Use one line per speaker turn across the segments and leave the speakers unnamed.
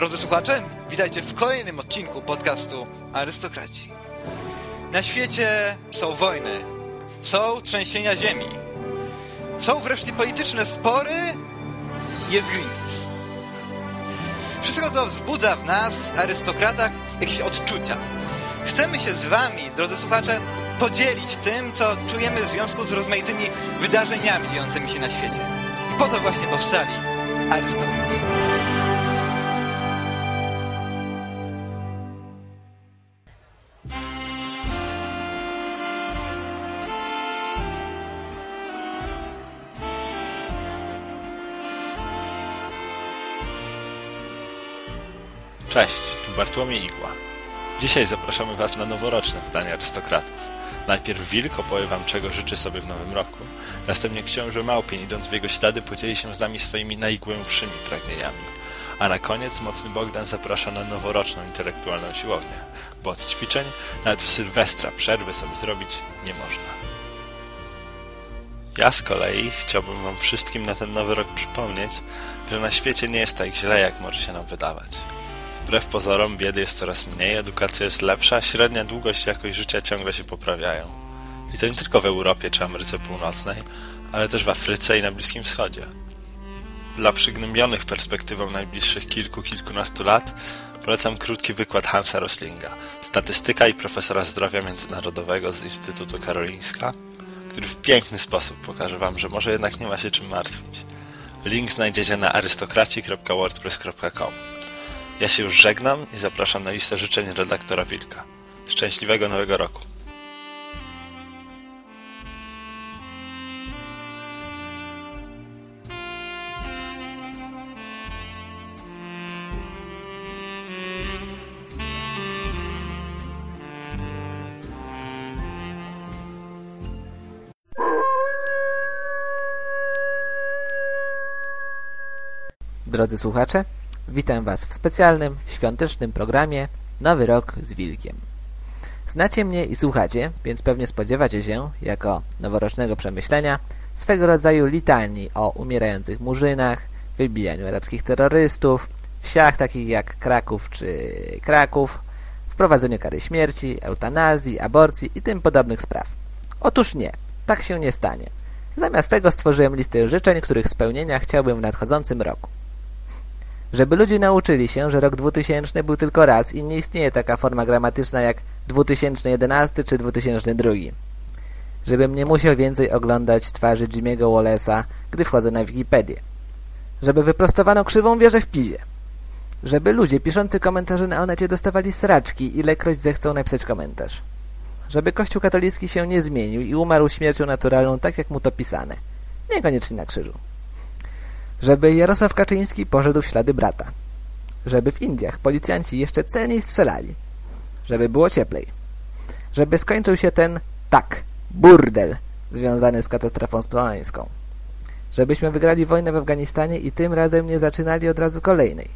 Drodzy słuchacze, witajcie w kolejnym odcinku podcastu Arystokraci. Na świecie są wojny, są trzęsienia ziemi, są wreszcie polityczne spory, jest Greenpeace. Wszystko to wzbudza w nas, arystokratach, jakieś odczucia. Chcemy się z wami, drodzy słuchacze, podzielić tym, co czujemy w związku z rozmaitymi wydarzeniami dziejącymi się na świecie. I po to właśnie powstali arystokraci.
Cześć, tu Bartłomiej Igła. Dzisiaj zapraszamy Was na noworoczne wydanie Arystokratów. Najpierw Wilk opowie Wam, czego życzy sobie w nowym roku. Następnie książę Małpień, idąc w jego ślady, podzieli się z nami swoimi najgłębszymi pragnieniami. A na koniec Mocny Bogdan zaprasza na noworoczną intelektualną siłownię, bo od ćwiczeń nawet w Sylwestra przerwy sobie zrobić nie można. Ja z kolei chciałbym Wam wszystkim na ten nowy rok przypomnieć, że na świecie nie jest tak źle, jak może się nam wydawać. Wbrew pozorom biedy jest coraz mniej, edukacja jest lepsza, średnia długość i jakość życia ciągle się poprawiają. I to nie tylko w Europie czy Ameryce Północnej, ale też w Afryce i na Bliskim Wschodzie. Dla przygnębionych perspektywą najbliższych kilku, kilkunastu lat polecam krótki wykład Hansa Roslinga, statystyka i profesora zdrowia międzynarodowego z Instytutu Karolińska, który w piękny sposób pokaże Wam, że może jednak nie ma się czym martwić. Link znajdziecie na arystokraci.wordpress.com. Ja się już żegnam i zapraszam na listę życzeń redaktora Wilka. Szczęśliwego Nowego Roku!
Drodzy słuchacze, witam Was w specjalnym, świątecznym programie Nowy Rok z Wilkiem. Znacie mnie i słuchacie, więc pewnie spodziewacie się, jako noworocznego przemyślenia, swego rodzaju litanii o umierających murzynach, wybijaniu arabskich terrorystów, wsiach takich jak Kraków czy Kraków, wprowadzeniu kary śmierci, eutanazji, aborcji i tym podobnych spraw. Otóż nie, tak się nie stanie. Zamiast tego stworzyłem listę życzeń, których spełnienia chciałbym w nadchodzącym roku. Żeby ludzie nauczyli się, że rok 2000 był tylko raz i nie istnieje taka forma gramatyczna jak 2011 czy 2002. Żebym nie musiał więcej oglądać twarzy Jimmy'ego Wallace'a, gdy wchodzę na Wikipedię. Żeby wyprostowano krzywą wieżę w Pizie. Żeby ludzie piszący komentarze na Onecie dostawali sraczki, ilekroć zechcą napisać komentarz. Żeby Kościół katolicki się nie zmienił i umarł śmiercią naturalną tak jak mu to pisane. Niekoniecznie na krzyżu żeby Jarosław Kaczyński poszedł w ślady brata, żeby w Indiach policjanci jeszcze celniej strzelali, żeby było cieplej, żeby skończył się ten, tak, burdel związany z katastrofą smoleńską, żebyśmy wygrali wojnę w Afganistanie i tym razem nie zaczynali od razu kolejnej,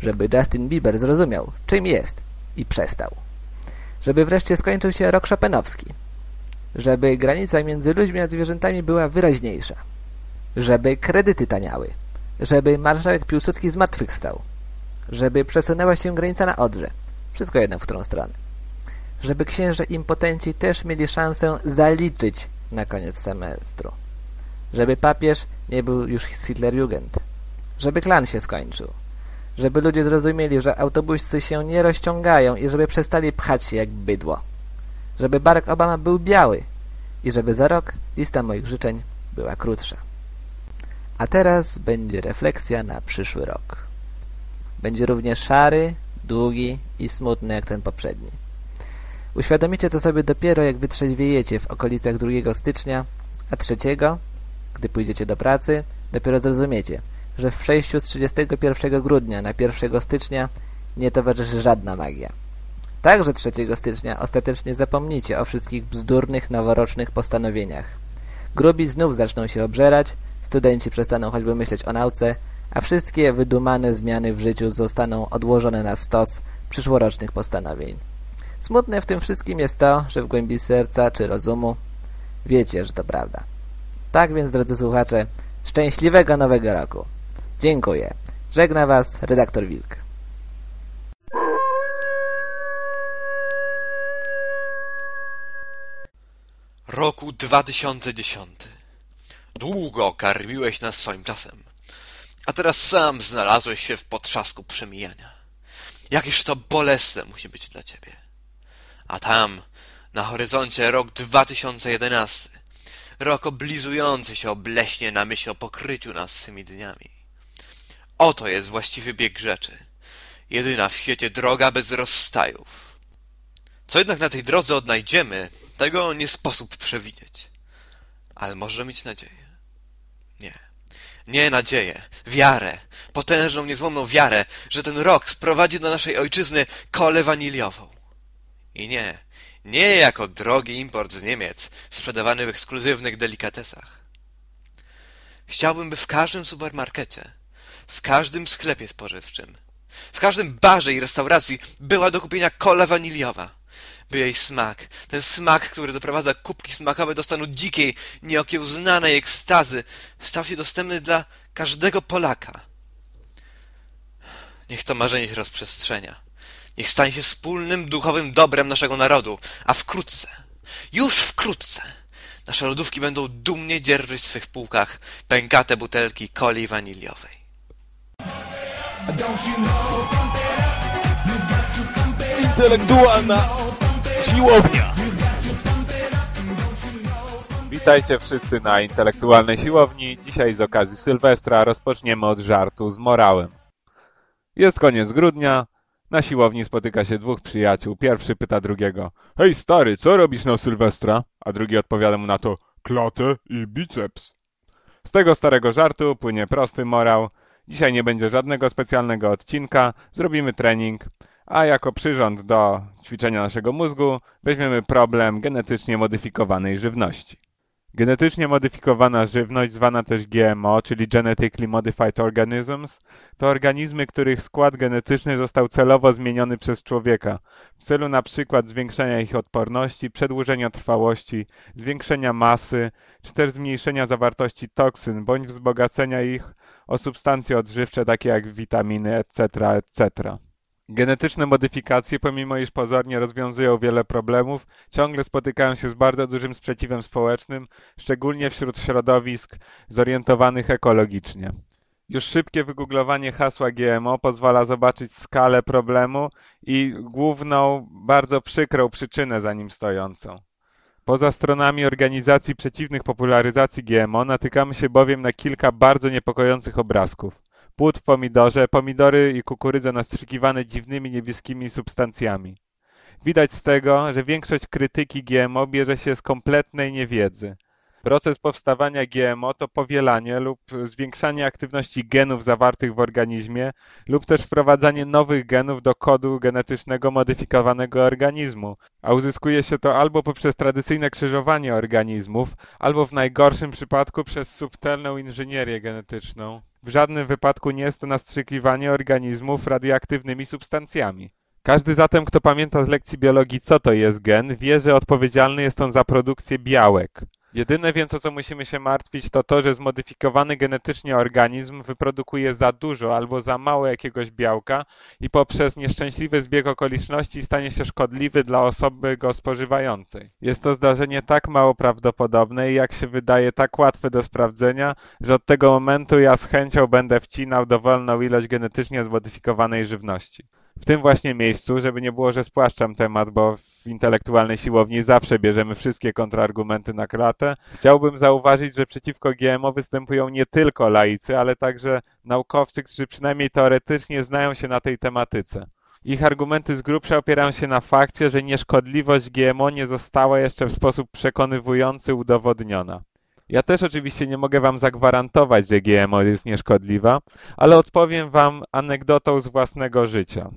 żeby Justin Bieber zrozumiał, czym jest i przestał, żeby wreszcie skończył się rok szopenowski, żeby granica między ludźmi a zwierzętami była wyraźniejsza, żeby kredyty taniały, żeby marszałek Piłsudski zmartwychwstał, żeby przesunęła się granica na Odrze, wszystko jedno w którą stronę, żeby księże impotenci też mieli szansę zaliczyć na koniec semestru, żeby papież nie był już Hitlerjugend, żeby klan się skończył, żeby ludzie zrozumieli, że autobusy się nie rozciągają i żeby przestali pchać się jak bydło, żeby Barack Obama był biały i żeby za rok lista moich życzeń była krótsza. A teraz będzie refleksja na przyszły rok. Będzie również szary, długi i smutny jak ten poprzedni. Uświadomicie to sobie dopiero jak wytrzeźwiejecie w okolicach 2 stycznia, a 3, gdy pójdziecie do pracy, dopiero zrozumiecie, że w przejściu z 31 grudnia na 1 stycznia nie towarzyszy żadna magia. Także 3 stycznia ostatecznie zapomnicie o wszystkich bzdurnych, noworocznych postanowieniach. Grubi znów zaczną się obżerać, Studenci przestaną choćby myśleć o nauce, a wszystkie wydumane zmiany w życiu zostaną odłożone na stos przyszłorocznych postanowień. Smutne w tym wszystkim jest to, że w głębi serca czy rozumu wiecie, że to prawda. Tak więc, drodzy słuchacze, szczęśliwego nowego roku. Dziękuję. Żegna Was redaktor Wilk.
Roku 2010 Długo karmiłeś nas swoim czasem, a teraz sam znalazłeś się w potrzasku przemijania. Jakież to bolesne musi być dla ciebie. A tam, na horyzoncie rok 2011, rok oblizujący się obleśnie na myśl o pokryciu nas swymi dniami. Oto jest właściwy bieg rzeczy. Jedyna w świecie droga bez rozstajów. Co jednak na tej drodze odnajdziemy, tego nie sposób przewidzieć. Ale może mieć nadzieję. Nie. Nadzieję. Wiarę. Potężną, niezłomną wiarę, że ten rok sprowadzi do naszej ojczyzny kolę waniliową. I nie. Nie jako drogi import z Niemiec, sprzedawany w ekskluzywnych delikatesach. Chciałbym, by w każdym supermarkecie, w każdym sklepie spożywczym, w każdym barze i restauracji była do kupienia kola waniliowa. By jej smak, ten smak, który doprowadza kubki smakowe do stanu dzikiej, nieokiełznanej ekstazy, stał się dostępny dla każdego Polaka. Niech to marzenie się rozprzestrzenia. Niech stanie się wspólnym duchowym dobrem naszego narodu, a wkrótce, już wkrótce, nasze lodówki będą dumnie dzierżyć w swych półkach pękate butelki coli waniliowej.
Intelektualna siłownia. Witajcie wszyscy na intelektualnej siłowni. Dzisiaj z okazji Sylwestra rozpoczniemy od żartu z morałem. Jest koniec grudnia. Na siłowni spotyka się dwóch przyjaciół. Pierwszy pyta drugiego: Hej stary, co robisz na Sylwestra? A drugi odpowiada mu na to: Klatę i biceps. Z tego starego żartu płynie prosty morał. Dzisiaj nie będzie żadnego specjalnego odcinka. Zrobimy trening. A jako przyrząd do ćwiczenia naszego mózgu weźmiemy problem genetycznie modyfikowanej żywności. Genetycznie modyfikowana żywność, zwana też GMO, czyli Genetically Modified Organisms, to organizmy, których skład genetyczny został celowo zmieniony przez człowieka w celu przykład zwiększenia ich odporności, przedłużenia trwałości, zwiększenia masy, czy też zmniejszenia zawartości toksyn, bądź wzbogacenia ich o substancje odżywcze takie jak witaminy, etc., etc. Genetyczne modyfikacje, pomimo iż pozornie rozwiązują wiele problemów, ciągle spotykają się z bardzo dużym sprzeciwem społecznym, szczególnie wśród środowisk zorientowanych ekologicznie. Już szybkie wygooglowanie hasła GMO pozwala zobaczyć skalę problemu i główną, bardzo przykrą przyczynę za nim stojącą. Poza stronami organizacji przeciwnych popularyzacji GMO natykamy się bowiem na kilka bardzo niepokojących obrazków płód w pomidorze, pomidory i kukurydza nastrzykiwane dziwnymi niebieskimi substancjami. Widać z tego, że większość krytyki GMO bierze się z kompletnej niewiedzy. Proces powstawania GMO to powielanie lub zwiększanie aktywności genów zawartych w organizmie lub też wprowadzanie nowych genów do kodu genetycznego modyfikowanego organizmu, a uzyskuje się to albo poprzez tradycyjne krzyżowanie organizmów, albo w najgorszym przypadku przez subtelną inżynierię genetyczną. W żadnym wypadku nie jest to nastrzykiwanie organizmów radioaktywnymi substancjami. Każdy zatem, kto pamięta z lekcji biologii, co to jest gen, wie, że odpowiedzialny jest on za produkcję białek. Jedyne więc, o co musimy się martwić, to to, że zmodyfikowany genetycznie organizm wyprodukuje za dużo albo za mało jakiegoś białka i poprzez nieszczęśliwy zbieg okoliczności stanie się szkodliwy dla osoby go spożywającej. Jest to zdarzenie tak mało prawdopodobne i jak się wydaje tak łatwe do sprawdzenia, że od tego momentu ja z chęcią będę wcinał dowolną ilość genetycznie zmodyfikowanej żywności w tym właśnie miejscu, żeby nie było, że spłaszczam temat, bo w intelektualnej siłowni zawsze bierzemy wszystkie kontrargumenty na klatę. Chciałbym zauważyć, że przeciwko GMO występują nie tylko laicy, ale także naukowcy, którzy przynajmniej teoretycznie znają się na tej tematyce. Ich argumenty z grubsza opierają się na fakcie, że nieszkodliwość GMO nie została jeszcze w sposób przekonywujący udowodniona. Ja też oczywiście nie mogę wam zagwarantować, że GMO jest nieszkodliwa, ale odpowiem wam anegdotą z własnego życia.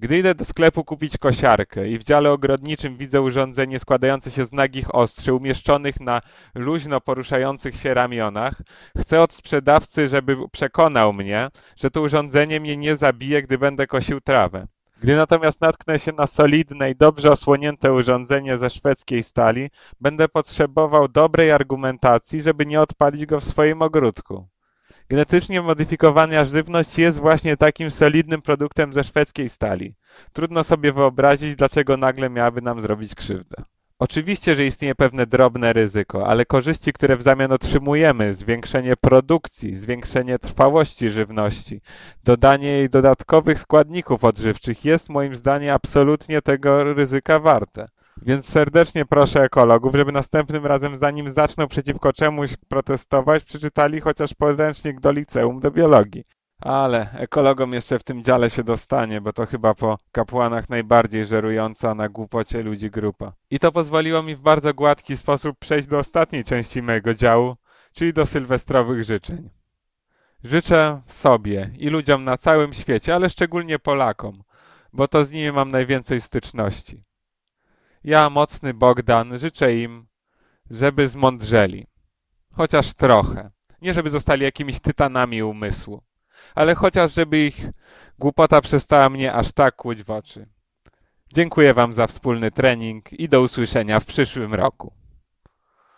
Gdy idę do sklepu kupić kosiarkę i w dziale ogrodniczym widzę urządzenie składające się z nagich ostrzy umieszczonych na luźno poruszających się ramionach, chcę od sprzedawcy, żeby przekonał mnie, że to urządzenie mnie nie zabije, gdy będę kosił trawę. Gdy natomiast natknę się na solidne i dobrze osłonięte urządzenie ze szwedzkiej stali, będę potrzebował dobrej argumentacji, żeby nie odpalić go w swoim ogródku. Genetycznie modyfikowana żywność jest właśnie takim solidnym produktem ze szwedzkiej stali. Trudno sobie wyobrazić, dlaczego nagle miałaby nam zrobić krzywdę. Oczywiście, że istnieje pewne drobne ryzyko, ale korzyści, które w zamian otrzymujemy, zwiększenie produkcji, zwiększenie trwałości żywności, dodanie jej dodatkowych składników odżywczych jest moim zdaniem absolutnie tego ryzyka warte. Więc serdecznie proszę ekologów, żeby następnym razem, zanim zaczną przeciwko czemuś protestować, przeczytali chociaż podręcznik do liceum do biologii. Ale ekologom jeszcze w tym dziale się dostanie, bo to chyba po kapłanach najbardziej żerująca na głupocie ludzi grupa. I to pozwoliło mi w bardzo gładki sposób przejść do ostatniej części mojego działu, czyli do sylwestrowych życzeń. Życzę sobie i ludziom na całym świecie, ale szczególnie Polakom, bo to z nimi mam najwięcej styczności. Ja, mocny Bogdan, życzę im, żeby zmądrzeli. Chociaż trochę. Nie żeby zostali jakimiś tytanami umysłu ale chociaż żeby ich głupota przestała mnie aż tak kłuć w oczy. Dziękuję Wam za wspólny trening i do usłyszenia w przyszłym roku.